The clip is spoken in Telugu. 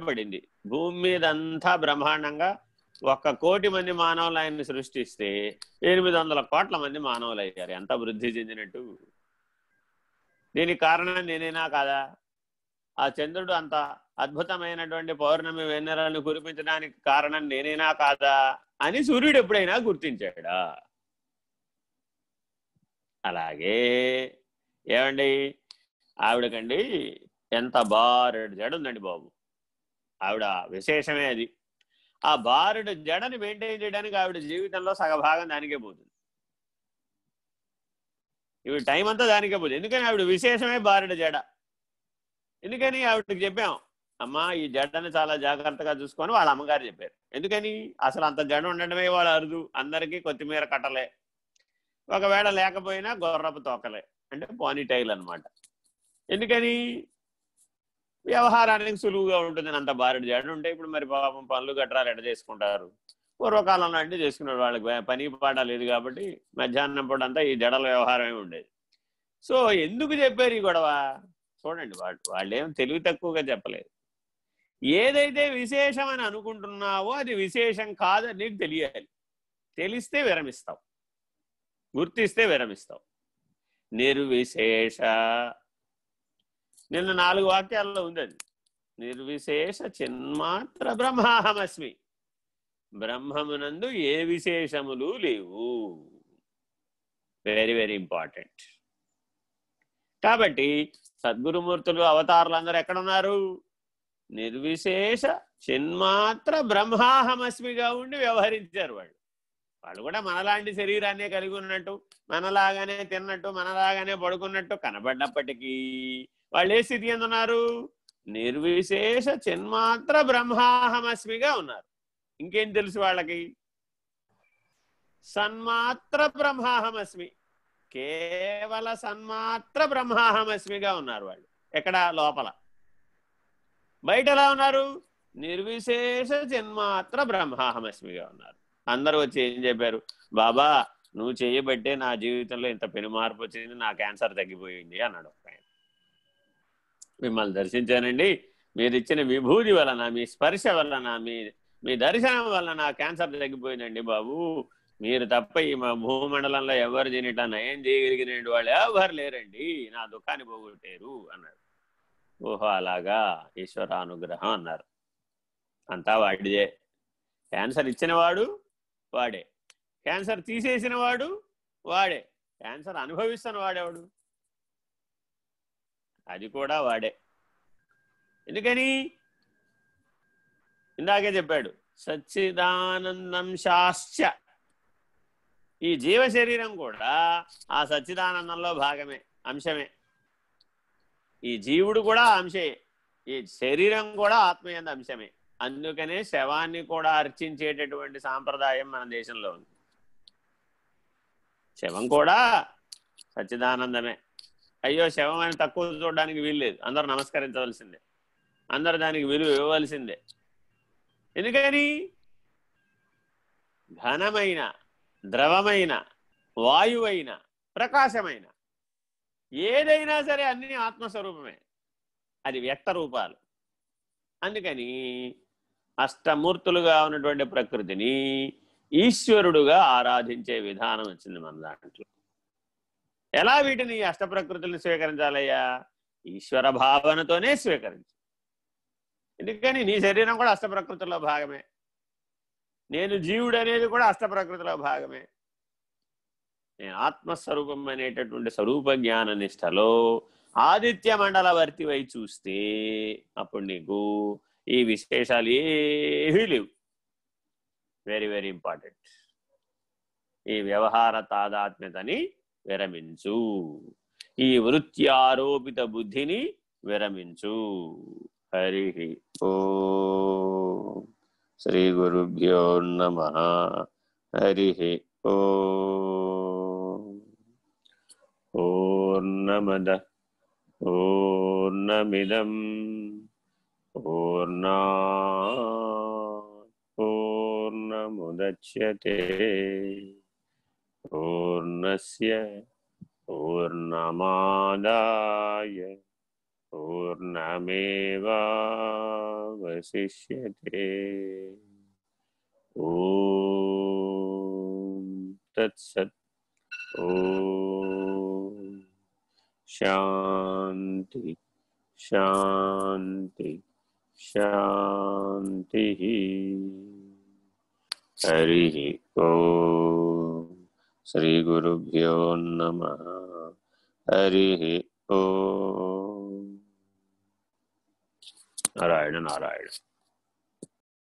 పడింది భూమి మీద అంతా బ్రహ్మాండంగా ఒక్క కోటి మంది మానవులు ఆయన్ని సృష్టిస్తే ఎనిమిది వందల కోట్ల మంది మానవులు అయ్యారు ఎంత వృద్ధి చెందినట్టు. దీనికి కారణం నేనేనా కాదా? ఆ చంద్రుడు అంత అద్భుతమైనటువంటి పౌర్ణమి వెన్నెలను కురిపించడానికి కారణం నేనేనా కాదా? అని సూర్యుడు ఎప్పుడైనా గుర్తించాడా? అలాగే ఏమండి? ఆవిడకండి ఎంత బారెడు జడ ఉందండి బాబు. ఆవిడ విశేషమే అది. ఆ బారుడు జడని మెయింటైన్ చేయడానికి ఆవిడ జీవితంలో సగభాగం దానికే పోతుంది. ఇవి టైం అంతా దానికే పోతుంది. ఎందుకని ఆవిడ విశేషమే బారుడు జడ? ఎందుకని ఆవిడకి చెప్పాం? అమ్మా ఈ జడని చాలా జాగ్రత్తగా చూసుకొని వాళ్ళ అమ్మగారు చెప్పారు. ఎందుకని? అసలు అంత జడ ఉండడమే వాళ్ళు అరుదు. అందరికీ కొత్తిమీర కట్టలే. ఒకవేళ లేకపోయినా గొర్రపు తోకలే. అంటే పోనీటైల్ అనమాట ఎందుకని? వ్యవహారానికి సులువుగా ఉంటుంది అంత బారెడు జడ. ఉంటే ఇప్పుడు మరి పాపం పనులు గట్రాలు ఎడ చేసుకుంటారు? పూర్వకాలంలో అంటే చేసుకున్నారు వాళ్ళకి పని పాట లేదు కాబట్టి మధ్యాహ్నం పూట అంతా ఈ జడల వ్యవహారమే ఉండేది. సో ఎందుకు చెప్పారు ఈ గొడవ? చూడండి వాళ్ళు వాళ్ళు ఏం తెలివి తక్కువగా చెప్పలేదు. ఏదైతే విశేషం అని అనుకుంటున్నావో అది విశేషం కాదని నీకు తెలియాలి. తెలిస్తే విరమిస్తావు. గుర్తిస్తే విరమిస్తావు. నిర్విశేష నిన్న నాలుగు వాక్యాల్లో ఉంది అది నిర్విశేష చిన్మాత్ర బ్రహ్మాహమస్మి. బ్రహ్మమునందు ఏ విశేషములు లేవు. వెరీ వెరీ ఇంపార్టెంట్ కాబట్టి సద్గురుమూర్తులు అవతారులు అందరూ ఎక్కడున్నారు? నిర్విశేష చిన్మాత్ర బ్రహ్మాహమస్మిగా ఉండి వ్యవహరించారు వాళ్ళు. వాళ్ళు కూడా మనలాంటి శరీరాన్నే కలిగి ఉన్నట్టు మనలాగానే తిన్నట్టు మనలాగానే పడుకున్నట్టు కనబడినప్పటికీ వాళ్ళు ఏ స్థితి ఎందున్నారు నిర్విశేష చిన్మాత్ర బ్రహ్మాహమస్మిగా ఉన్నారు. ఇంకేం తెలుసు వాళ్ళకి? సన్మాత్ర బ్రహ్మాహమస్మి. కేవల సన్మాత్ర బ్రహ్మాహమస్మిగా ఉన్నారు వాళ్ళు. ఎక్కడ? లోపల. బయట ఎలా ఉన్నారు? నిర్విశేష జన్మాత్ర బ్రహ్మాహమస్మిగా ఉన్నారు. అందరూ వచ్చి ఏం చెప్పారు? బాబా నువ్వు చేయబట్టే నా జీవితంలో ఇంత పెను మార్పు వచ్చింది నా క్యాన్సర్ తగ్గిపోయింది అన్నాడు ఒక ఆయన. మిమ్మల్ని దర్శించానండి. మీరు ఇచ్చిన విభూతి వలన మీ స్పర్శ వలన మీ మీ దర్శనం వలన నా క్యాన్సర్ తగ్గిపోయిందండి బాబు. మీరు తప్ప ఈ మా భూమండలంలో ఎవరు దీనిట్లా నయం చేయగలిగిన వాళ్ళు ఎవరు లేరండి. నా దుఃఖాన్ని పోగొట్టారు అన్నాడు. ఓహో అలాగా? ఈశ్వరానుగ్రహం అన్నారు. అంతా వాడిదే. క్యాన్సర్ ఇచ్చినవాడు వాడే. క్యాన్సర్ తీసేసిన వాడు వాడే. క్యాన్సర్ అనుభవిస్తున్న వాడేవాడు? అది కూడా వాడే. ఎందుకని? ఇందాకే చెప్పాడు సచ్చిదానందం శాశ్చ. ఈ జీవ శరీరం కూడా ఆ సచ్చిదానందంలో భాగమే అంశమే. ఈ జీవుడు కూడా అంశే ఈ శరీరం కూడా ఆత్మయంద అంశమే. అందుకనే శవాన్ని కూడా అర్చించేటటువంటి సాంప్రదాయం మన దేశంలో ఉంది. శవం కూడా సచ్చిదానందమే. అయ్యో శవం అని తక్కువ చూడడానికి వీల్లేదు అందరూ నమస్కరించవలసిందే. అందరు దానికి విలువ ఇవ్వవలసిందే. ఎందుకని? ఘనమైన ద్రవమైన వాయువైన ప్రకాశమైన ఏదైనా సరే అన్ని ఆత్మస్వరూపమే. అది వ్యక్త రూపాలు. అందుకని అష్టమూర్తులుగా ఉన్నటువంటి ప్రకృతిని ఈశ్వరుడుగా ఆరాధించే విధానం వచ్చింది మన దాంట్లో. ఎలా వీటిని అష్ట ప్రకృతుల్ని స్వీకరించాలయ్యా? ఈశ్వర భావనతోనే స్వీకరించు. ఎందుకని నీ శరీరం కూడా అష్ట ప్రకృతిలో భాగమే. నేను జీవుడు అనేది కూడా అష్ట ప్రకృతిలో భాగమే. నేను ఆత్మస్వరూపం అనేటటువంటి స్వరూప జ్ఞాన నిష్టలో ఆదిత్య మండల వర్తి వై చూస్తే అప్పుడు నీకు ఈ విశేషాలు ఏవీ లేవు. వెరీ వెరీ ఇంపార్టెంట్ ఈ వ్యవహార తాదాత్మ్యతని విరమించు. ఈ వృత్తి ఆరోపిత బుద్ధిని విరమించు. హరి ఓ. శ్రీ గురుభ్యో నమ. హరి ఓ. ఓర్ణమద ఓర్ణమిదం पूर्णमुदच्यते पूर्णस्य पूर्णमादाय पूर्णमेवावशिष्यते। ॐ तत्सत्। ॐ शान्ति शान्ति। శాంతి హరి ఓం శ్రీ గురుభ్యో నమ హరి ఓం నారాయణ నారాయణ